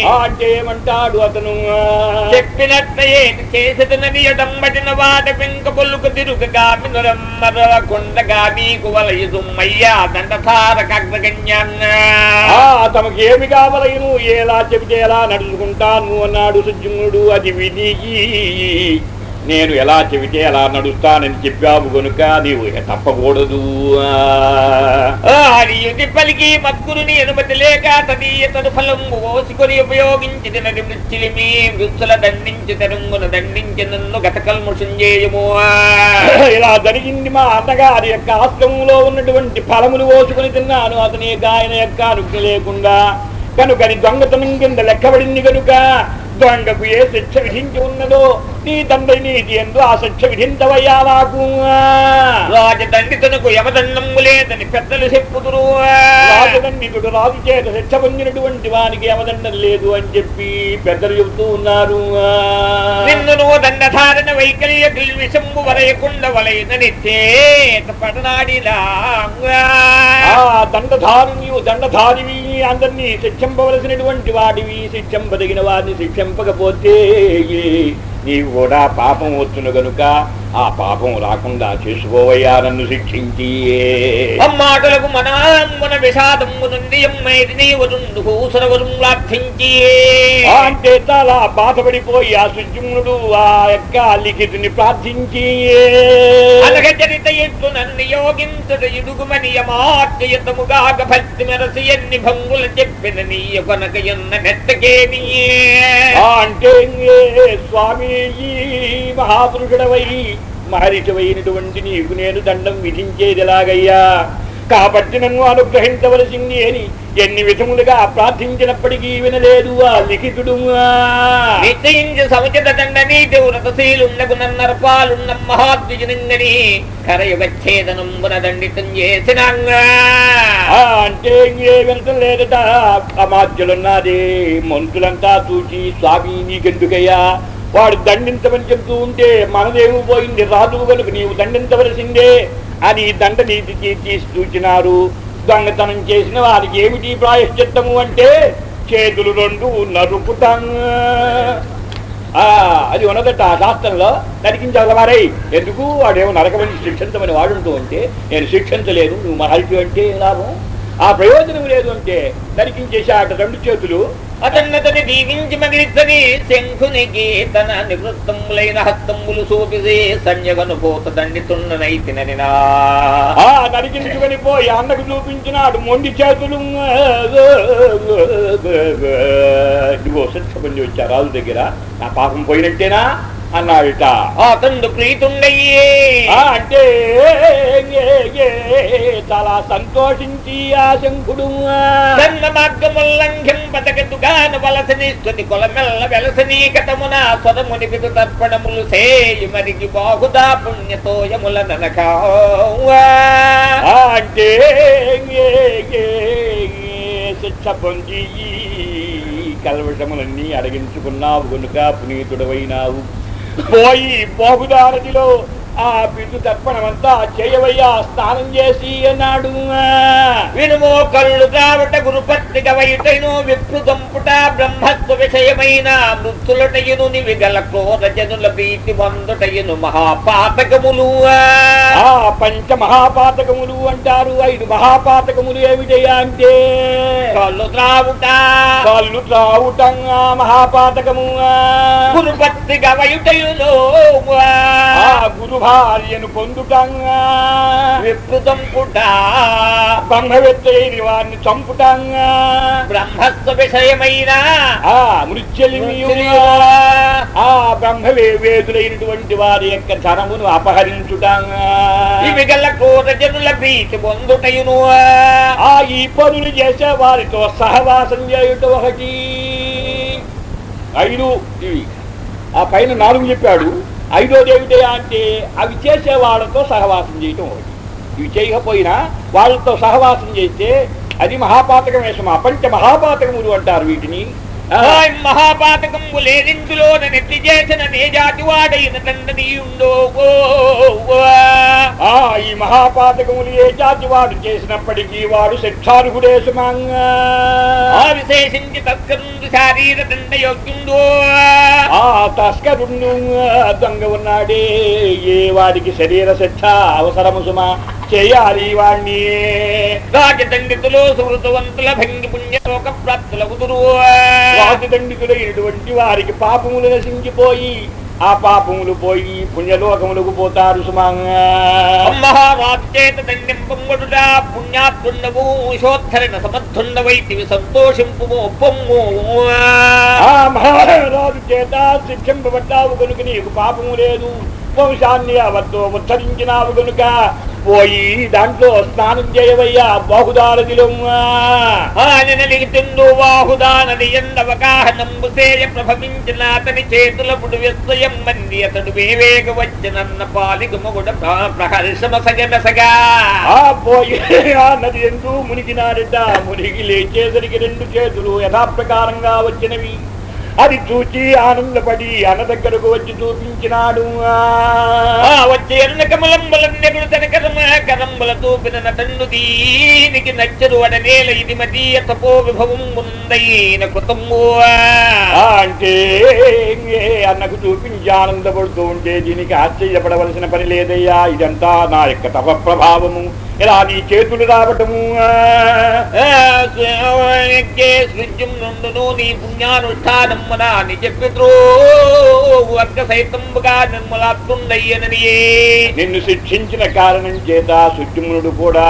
B: ఆ
A: అంటే ఏమంటాడు అతను?
B: చెప్పినట్లయే చేసదనని ఎడంబడిన వాట పెంక పొల్లుకు తిరుగగా మినురమ్మర కొండగా మీకు వలయుదుమ్మయ్యా దండతారకగ్రగణ్యాన్న
A: ఆ తమకు ఏమి కావలయను? ఎలా చెబితే ఎలా నడుచుకుంటాను అన్నాడు సుజ్జమునుడు అది విని నేను ఎలా చెబితే ఎలా నడుస్తానని చెప్పావు గనుక నీవు తప్పకూడదు.
B: ఆ పలికి మద్గురుని అనుమతి లేక తదీయతను ఫలం ఓసుకొని ఉపయోగించి మృత్యులిమి మృత్యుల దండించి తరుంగున దండించి నన్ను గత కల్ముషంజేయము
A: ఇలా జరిగింది మా అన్నగారి యొక్క ఆశ్రమంలో ఉన్నటువంటి ఫలములు ఓసుకొని తిన్నాను. అతని గాయన ఆయన యొక్క అనుజ్ఞ లేకుండా. కనుకని దొంగతనం కింద లెక్కబడింది కనుక దొంగకు ఏ శిక్ష విధించి ఉన్నదో నీ తండ్రి నీతి ఎందు ఆ శిక్ష విధించవయ్యా నాకు
B: రాజదండితునకు యమదండము లేదని పెద్దలు చెప్పుదురు.
A: రాజదండితుడు రాజు చేత శిక్ష పొందినటువంటి వానికి యమదండం లేదు అని చెప్పి పెద్దలు చెబుతూ ఉన్నారు.
B: నిన్నును దండధారణ వైకల్య విషంబు వలయకుండ వలయననిచ్చే పడనాడిలా.
A: ఆ దండధారుని దండధారివి అందరినీ శిక్షింపవలసినటువంటి వాడివి శిక్షింపదగిన వారిని శిక్షింపకపోతే నీవు కూడా పాపం వచ్చును గనుక ఆ పాపం రాకుండా చేసుకోవయ్యా నన్ను శిక్షించి.
B: అమ్మాటలకు మనాంగున విషాదము నుండి అమ్మైది నీవరుండు కూసరవరుం లాభించి
A: ఆ అంటే చాలా బాధపడిపోయి ఆ సుజుమ్నుడు ఆ యొక్క లిఖితుని ప్రార్థించి.
B: అనగచరిత ఎట్లు నన్ను యోగించుడు ఇడుగుమని యమాత్యతముగా భక్తి మెరసి ఎన్ని భంగుల చెప్పిన నీయ కొనక ఎన్న నెట్టకేమి
A: ఆ అంటే స్వామి మహాపురుషుడవై మహర్షివైనటువంటి నీకు నేను దండం విధించేది ఎలాగయ్యా కాబట్టి నన్ను అనుగ్రహించవలసింది అని ఎన్ని విధములుగా ప్రార్థించినప్పటికీ వినలేదు ఆ లిఖితుడు
B: నిశ్చయించి సముచిత దండ నీతి వ్రతశీలుండగు నన్నర్పాలున్న మహాద్విజనంగని కరయుగచ్ఛేదనంబున దండితం చేసినంగా.
A: ఆ అంటే ఏ వినలేదట అమాత్యులున్నది. మంత్రులంతా చూసి స్వామి నీకెందుకయ్యా? వాడు దండించమని చెప్తూ ఉంటే మనదేమో పోయింది? రాదు కనుక నీవు దండించవలసిందే అని దండ నీతి తీసి చూచినారు దొంగతనం చేసిన వారికి ఏమిటి ప్రాయశ్చిత్తము అంటే చేతులు రెండు నరుపుతాం ఆ, అది ఉన్నదట ఆ శాస్త్రంలో. నరికించాలి వారై ఎందుకు? వాడేమో నరకమని శిక్షించమని వాడుంటూ ఉంటే నేను శిక్షించలేదు నువ్వు మహర్షి అంటే లాభం? ఆ ప్రయోజనం లేదు అంటే నరికించేశాట రెండు చేతులు.
B: అతన్నతని దీవించి మగిలితని శంఖునికి తన నివృత్తములైన హస్తములు చూపిసి సంజగను పోత దండితున్ననైతిననినా
A: ఆ నరికించుకొని పోయి అన్నకు చూపించినాడు మొండి చేతులు ఇదిగో శిక్షపండి వచ్చా రాజు దగ్గర. నా పాపం పోయినట్టేనా? అన్నాడట
B: అతండు ప్రీతుండయ్యే
A: అంటే చాలా సంతోషించి ఆ శంకుడు
B: ధర్మ మార్గముల్లంఘ్యం బతకదుగాన వలసని స్తుతి కొలమెల్ల వెలసని కతమున స్వరముని పిదు తర్పణములు సేయి మరిగి బాహుదా పుణ్యతోయముల ననక.
A: ఆ, అంటే శిక్ష పొంది ఈ కల్వషములన్నీ అడిగించుకున్నావు కనుక పునీతుడవైనావు. పోయి పోగుదారదిలో ఆ బిడ్డు తర్పణమంతా చేయవయ్యా స్నానం చేసి అన్నాడు.
B: వినుమో కళ్ళు త్రావట గురుపత్రిక వైటను విప్రుదంపుట బ్రహ్మత్వ విషయమైన మృత్యులటయును నివిగల క్రోధ జనుల ప్రీతి వందుటయును మహాపాతకములు.
A: ఆ పంచ మహాపాతకములు అంటారు. ఐదు మహాపాతకములు ఏమిటయ్యా అంటే?
B: కళ్ళు త్రావుట.
A: కళ్ళు త్రావుటంగా మహాపాతకము.
B: గురుపత్రిక వైటయును
A: ఆ గురు భార్యను పొందుటంగా.
B: విప్రుదంపుట
A: బ్రహ్మవేత్తైన వారిని చంపుటంగా.
B: బ్రహ్మత్వ విషయమైన.
A: ఆ మృత్యులిమి
B: మృత్యులు.
A: ఆ బ్రహ్మవే వేదులైనటువంటి వారి యొక్క ధనమును అపహరించుటంగా.
B: ఇవి గల క్రోధ జనుల ప్రీతి పొందుటయును.
A: ఆ ఈ పనులు చేసే వారితో సహవాసం చేయుట ఒకటి. ఐదు ఇవి. ఆ పైన నాలుగు చెప్పాడు. ఐదోది ఏమిటయా అంటే అవి చేసే వాళ్ళతో సహవాసం చేయటం ఒకటి. ఇవి చేయకపోయినా వాళ్ళతో సహవాసం చేస్తే అది మహాపాతకం వేషం అపంచ మహాపాతకములు అంటారు వీటిని.
B: మహాపాతకంబు లేదిందులో నెత్తి చేసిన నే జాతి వాడైన తండ్రియుండో
A: ఆ ఈ మహాపాతకములు ఏ జాతి వాడు చేసినప్పటికీ వాడు శిక్షార్హుడే సుమంగా
B: విశేషించి తస్కరుందు శారీర దండ యోగ్యుండో
A: ఆ తస్కరుణ్ణు దొంగ ఉన్నాడే. ఏ వాడికి శరీర శిక్ష అవసరము సుమా చేయాలి వాణ్ణి
B: రాజదండితులు సుహృతవంతుల భంగి పుణ్యలోక ప్రాప్తుల కుదురు
A: రాజదండితులైనటువంటి వారికి పాపములు నశించిపోయి ఆ పాపములు పోయి పుణ్యలోకములకు పోతారు సుమంగా.
B: మహారాజు చేత సంతోషింపు
A: ఆ మహారాజు శిక్షింపబడ్డావు కనుక నీకు పాపము లేదు. వంశాన్ని అవతో ఉద్ధరించినావు కనుక పోయి దాంట్లో స్నానం చేయవయ్యా బాహుదారదిలో.
B: ఆనలిగితిండు వాహుదానది ఎండవగాహనంబు సేయ ప్రభవించిన అతని చేతుల పుడు విస్వయం మంది అతడు వేవేగ వచ్చినన్న పాలిక మొగుడ ప్రహర్షమసగనసగా
A: ఆ పోయి ఆ నది ఎందు మునిగినాడట. మునిగి లేచేసరికి రెండు చేతులు యథాప్రకారంగా వచ్చినవి. అది చూచి ఆనందపడి అన్న దగ్గరకు వచ్చి చూపించినాడు.
B: వచ్చే కమలంబలన్నెగుడు తన కరమ కరంబల తూపిన నటన్ను దీనికి నచ్చరు అడనేల ఇది మదీయ తపో విభవం ముందైన కృతము.
A: అంటే అన్నకు చూపించి ఆనందపడుతూ ఉంటే దీనికి ఆశ్చర్యపడవలసిన పని లేదయ్యా. ఇదంతా నా యొక్క తప ప్రభావము ఇలా నీ చేతులు రావటము.
B: సృజ్యం నుండును నీ పుణ్యానుష్ఠానమ్మన నిజ పితృ వర్గ సైతంబుగా నిర్మలాత్తుండయ్యననియే
A: నిన్ను శిక్షించిన కారణం చేత సుజుమ్నుడు కూడా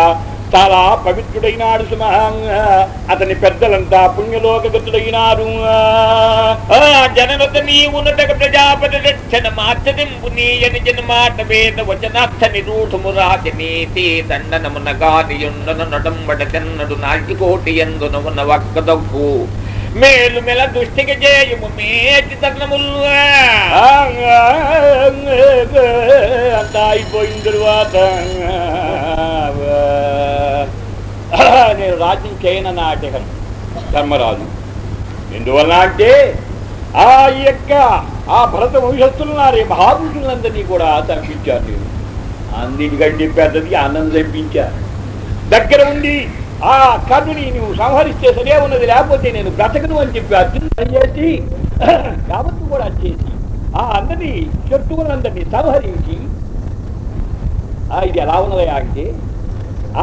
A: చాలా పవిత్రుడైనాడు సుమా అతని పెద్దలంతా పుణ్యలోకగతుడైనారు.
B: ఆ జననత నీవునటక ప్రజాపతి రక్షణ మార్చదింపు నీయని జన్మాట వేద వచనార్థ నిరూఢము రాజనీతి దండనమున గానియుండను నడంబడ తెన్నడు నాటికోటి ఎందునమున వక్కదవ్వు. మేలు మెల దుష్టికి చేయము మేటి తగ్నములు
A: అంతా అయిపోయిన తరువాత నేను రాజ్యం చేయనన్న ఆటకం ధర్మరాజు. ఎందువల్ల అంటే ఆ యొక్క ఆ భరత వంశస్థులున్నారే మహాపురుషులందరినీ కూడా తప్పించాను నేను అన్నిటికంటే పెద్దది ఆనందం చంపించారు దగ్గర ఉండి ఆ కర్ణుని నువ్వు సంహరిస్తే సరే ఉన్నది లేకపోతే నేను బ్రతకను అని చెప్పి అర్జునుడు చేసి యావత్తు కూడా చేసి ఆ అందరినీ శత్రువులందరినీ సంహరించి ఆ ఇది ఎలా ఉన్నదయా అంటే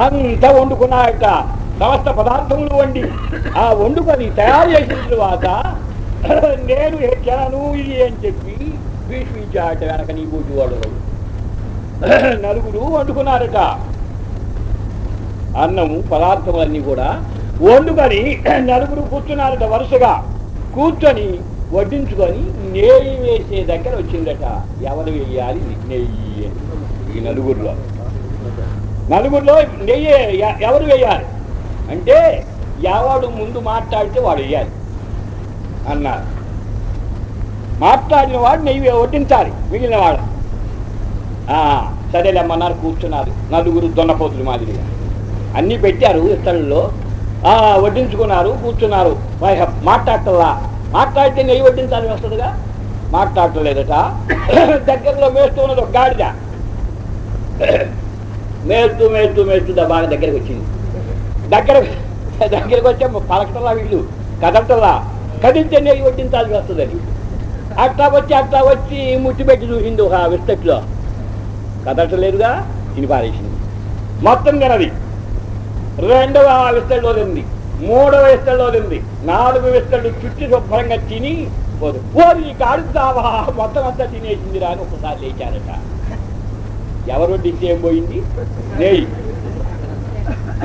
A: అంత యొక్క సమస్త పదార్థములు వండి ఆ వండుకొని తయారు చేసిన తరువాత నేను ఎచ్చాను ఇది అని చెప్పి భీష్మించాట వెనక నీ బూటి వాడు నలుగురు వండుకున్నారట. అన్నము పదార్థములన్నీ కూడా వండుకొని నలుగురు కూర్చున్నారట వరుసగా. కూర్చొని వడ్డించుకొని నెయ్యి వేసే దగ్గర వచ్చిందట. ఎవరు వేయాలి? నెయ్యి ఈ నలుగురిలో. నలుగురిలో నెయ్యి ఎ- ఎవరు వేయాలి? అంటే ఎవడు ముందు మాట్లాడితే వాడు వేయాలి అన్నారు. మాట్లాడిన వాడు నెయ్యి వడ్డించాలి మిగిలిన వాడు. ఆ, సరేలేమన్నారు కూర్చున్నారు. నలుగురు దొన్నపోతులు మాదిరిగా. అన్నీ పెట్టారు ఇతరుల్లో. ఆ, వడ్డించుకున్నారు కూర్చున్నారు. మాట్లాడటల్లా మాట్లాడితే నెయ్యి వడ్డించాలి వస్తుందిగా? మాట్లాడటలేదట. దగ్గరలో మేస్తూ ఉన్నది ఒక గాడిద. మేస్తూ మేస్తూ మేస్తూ బాగా దగ్గరికి వచ్చింది. దగ్గర దగ్గరికి వచ్చే పలకటల్లా వీళ్ళు. కదటల్లా కదిలితే నెయ్యి వడ్డించాల్సి వస్తుందని. అట్లా వచ్చి అట్లా వచ్చి ముట్టిపెట్టి చూసింది ఒక విస్తట్లో. కదటలేదుగా ఇది పారేసింది. మొత్తం కనది రెండవ విస్తల్లో తింది మూడవ విస్తల్లో తింది నాలుగు విస్తళ్ళు చుట్టి శుభ్రంగా తిని పోదు. పోదు కాడుతావా మొత్తం అంతా తినేసింది రాని ఒకసారి లేచారట. ఎవరు వడ్డిస్తే ఏం పోయింది? నెయ్యి.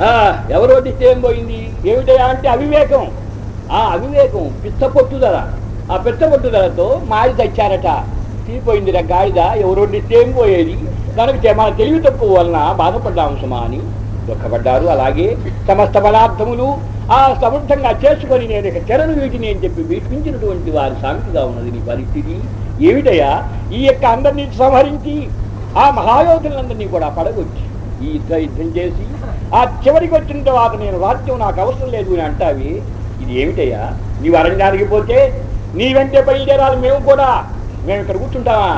A: ఆ, ఎవరు వడ్డిస్తే ఏం పోయింది? ఏమిటయా అంటే అవివేకం. ఆ అవివేకం పిచ్చ పొట్టుదల ఆ పిచ్చ పొట్టుదలతో మాడి తెచ్చారట. తీపోయింది రా గాడిద ఎవరు వడ్డిస్తే ఏం పోయేది? దానికి మన తెలివి తక్కువ వలన బాధపడ్డాము సుమా అని. దుఃఖపడ్డారు అలాగే సమస్త పదార్థములు ఆ సమృద్ధంగా చేసుకొని నేను ఇక చెరను వీటిని అని చెప్పి భీష్మించినటువంటి వారి సామెతగా ఉన్నది నీ పరిస్థితి. ఏమిటయా ఈ యొక్క అందరినీ సంహరించి ఆ మహాయోధులందరినీ కూడా పడగొచ్చి ఈ యుద్ధ యుద్ధం చేసి ఆ చివరికి వచ్చిన తర్వాత నేను రాజ్యం నాకు అవసరం లేదు అని అంటావి. ఇది ఏమిటయ్యా? నీవు అరణ్యానికి పోతే నీ వెంటే బయలుదేరాలి మేము కూడా. మేము ఇక్కడ కూర్చుంటామా?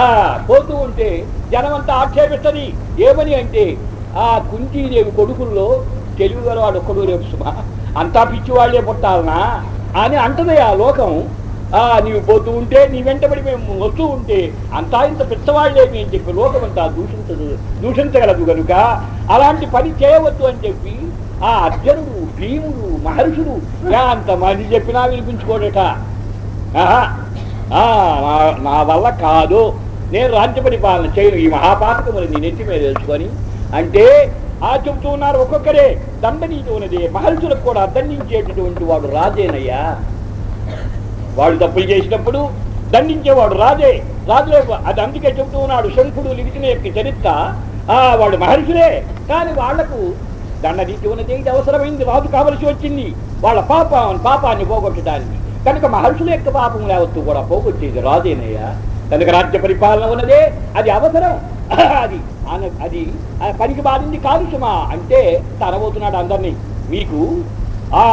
A: ఆ పోతూ ఉంటే జనమంతా ఆక్షేపిస్తుంది. ఏమని అంటే ఆ కుంతీదేవి కొడుకుల్లో తెలుగు వాడు ఒక్కడు రేపు సుమా. అంతా పిచ్చివాళ్ళే పుట్టాలనా? అని అంటది ఆ లోకం. ఆ నీవు పోతూ ఉంటే నీ వెంటబడి మేము వస్తూ ఉంటే అంతా ఇంత పిచ్చవాళ్ళేమి అని చెప్పి లోకం అంతా దూషించదు దూషించగలదు కనుక అలాంటి పని చేయవద్దు అని చెప్పి ఆ అర్జునుడు భీముడు మహర్షులు అంత మంది చెప్పినా వినిపించుకోడట. ఆ, నా- నా వల్ల కాదు. నేను రాజ్య పరిపాలన చేయను. ఈ మహాపాతకములు నీ నెత్తి మీద తెలుసుకొని అంటే ఆ చెబుతూ ఉన్నారు ఒక్కొక్కరే. దండనీయమైనది మహల్సులకు మహర్షులకు కూడా దండించేటటువంటి వాడు రాజేనయ్యా. వాడు తప్పులు చేసినప్పుడు దండించేవాడు రాజే. రాజులే అది అందుకే చెబుతూ ఉన్నాడు శంఖుడు లిఖిన యొక్క చరిత్ర. ఆ వాడు మహర్షులే. కానీ వాళ్ళకు దండనీతి ఉన్నది ఇది అవసరమైంది రాజు కావలసి వచ్చింది. వాళ్ళ పాపం పాపాన్ని పోగొట్టడానికి. కనుక మహర్షుల యొక్క పాపం లేవత్తు కూడా పోగొట్టేది రాజేనయ్యా. కనుక రాజ్య పరిపాలన ఉన్నదే అది అవసరం. అది అది పనికి బాధింది కాదు సుమా. అంటే తనబోతున్నాడు అందరినీ. మీకు? ఆ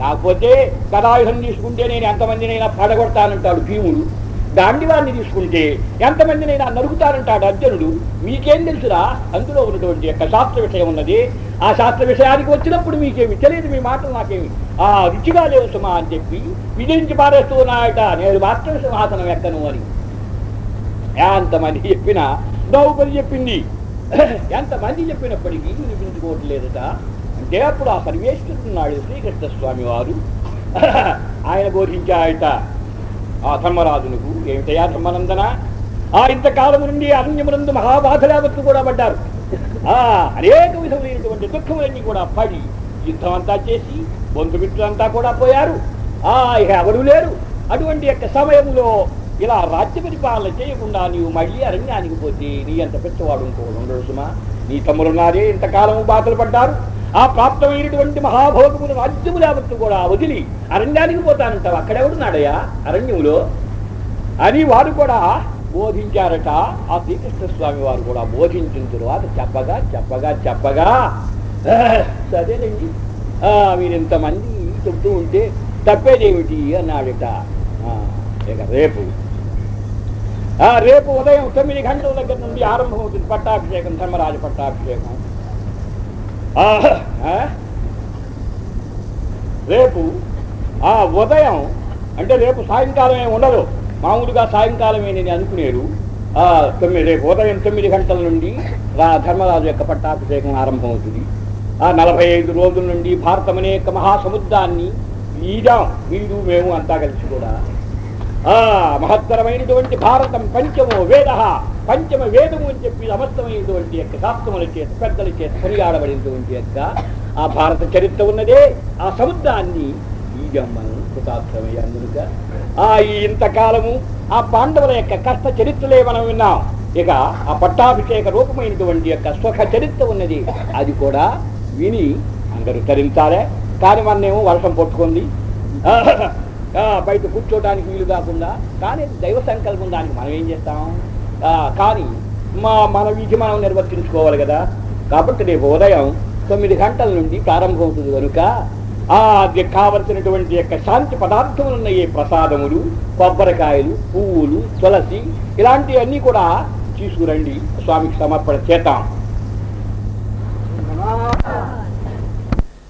A: కాకపోతే కథాయుధం తీసుకుంటే నేను ఎంతమందినైనా పడగొడతానంటాడు భీముడు. దాండివాన్ని తీసుకుంటే ఎంతమందినైనా నరుకుతానంటాడు అర్జునుడు. మీకేం తెలుసురా? అందులో ఉన్నటువంటి యొక్క శాస్త్ర విషయం ఉన్నది. ఆ శాస్త్ర విషయానికి వచ్చినప్పుడు మీకేమి తెలియదు మీ మాటలు నాకేమి. ఆ రుచిగా లేవు సుమా అని చెప్పి విజయించి పారేస్తూ ఉన్నాయట. నేను మాత్రం సింహాసనం ఎక్కను అని. ఎంతమంది చెప్పినా ద్రౌపది చెప్పింది. ఎంతమంది చెప్పినప్పటికీ వినిపించుకోవట్లేదట అంటే అప్పుడు ఆ సర్వేశ్వరున్నాడు శ్రీకృష్ణ స్వామి వారు ఆయన బోధించాయట ఆ ధర్మరాజునకు ఏమిటయా ధర్మనందన? ఆ ఇంతకాలం నుండి అరణ్యమునందు మహాబాధలావత్తు కూడా పడ్డారు. ఆ అనేక విధములైనటువంటి దుఃఖములన్నీ కూడా పడి యుద్ధం అంతా చేసి బంధుమిత్రులంతా కూడా పోయారు. ఆ ఇక ఎవరు లేరు. అటువంటి యొక్క సమయంలో ఇలా రాజ్య పరిపాలన చేయకుండా నీవు మళ్ళీ అరణ్యానికి పోతే నీ అంత పెద్దవాడు ఇంకోడు ఉండడు సుమా. నీ తమ్ములున్నారే ఇంతకాలం బాధలు పడ్డారు. ఆ ప్రాప్తమైనటువంటి మహాభోగములు రాజ్యములు లేవత్తు కూడా వదిలి అరణ్యానికి పోతానంటావు. అక్కడెవడున్నాడయ్యా అరణ్యములో అని వారు కూడా బోధించారట. ఆ శ్రీకృష్ణ స్వామి వారు కూడా బోధించిన తరువాత చెప్పగా చెప్పగా చెప్పగా సరేనండి. ఆ, మీరు చెప్తూ ఉంటే తప్పేదేమిటి? అన్నాడట. ఇక రేపు రేపు ఉదయం తొమ్మిది గంటల దగ్గర నుండి ఆరంభమవుతుంది పట్టాభిషేకం ధర్మరాజు పట్టాభిషేకం. రేపు ఆ ఉదయం అంటే రేపు సాయంకాలం ఏమి ఉండదు. మామూలుగా సాయంకాలమే నేను అనుకునేరు. ఆ తొమ్మిది రేపు ఉదయం తొమ్మిది గంటల నుండి ధర్మరాజు యొక్క పట్టాభిషేకం ఆరంభమవుతుంది. ఆ నలభై ఐదు రోజుల నుండి భారతం అనేక మహాసముద్రాన్ని ఈదాం వీడు మేము అంతా కలిసి కూడా ఆ మహత్తరమైనటువంటి భారతం పంచమో వేద. పంచమ వేదము అని చెప్పి సమస్తమైనటువంటి యొక్క శాస్త్రముల చేత పెద్దల చేత కొనియాడబడినటువంటి యొక్క ఆ భారత చరిత్ర ఉన్నదే. ఆ సముద్రాన్ని ఈగం మనం ఆ ఈ ఇంతకాలము ఆ పాండవుల యొక్క కష్ట చరిత్రలే మనం విన్నాం. ఇక ఆ పట్టాభిషేక రూపమైనటువంటి యొక్క సుఖ చరిత్ర ఉన్నది. అది కూడా విని అందరూ తరించాలే. కానీ మనమేమో వర్షం పట్టుకుంది. బయట కూర్చోడానికి వీలు కాకుండా కానీ దైవ సంకల్పం దానికి మనం ఏం చేస్తాం? కానీ మా మన విధి మనం నిర్వర్తించుకోవాలి కదా. కాబట్టి రేపు ఉదయం తొమ్మిది గంటల నుండి ప్రారంభమవుతుంది కనుక ఆ అది కావలసినటువంటి యొక్క శాంతి పదార్థములు ఈ ప్రసాదములు కొబ్బరికాయలు పువ్వులు తులసి ఇలాంటివన్నీ కూడా తీసుకురండి. స్వామికి సమర్పణ చేద్దాం.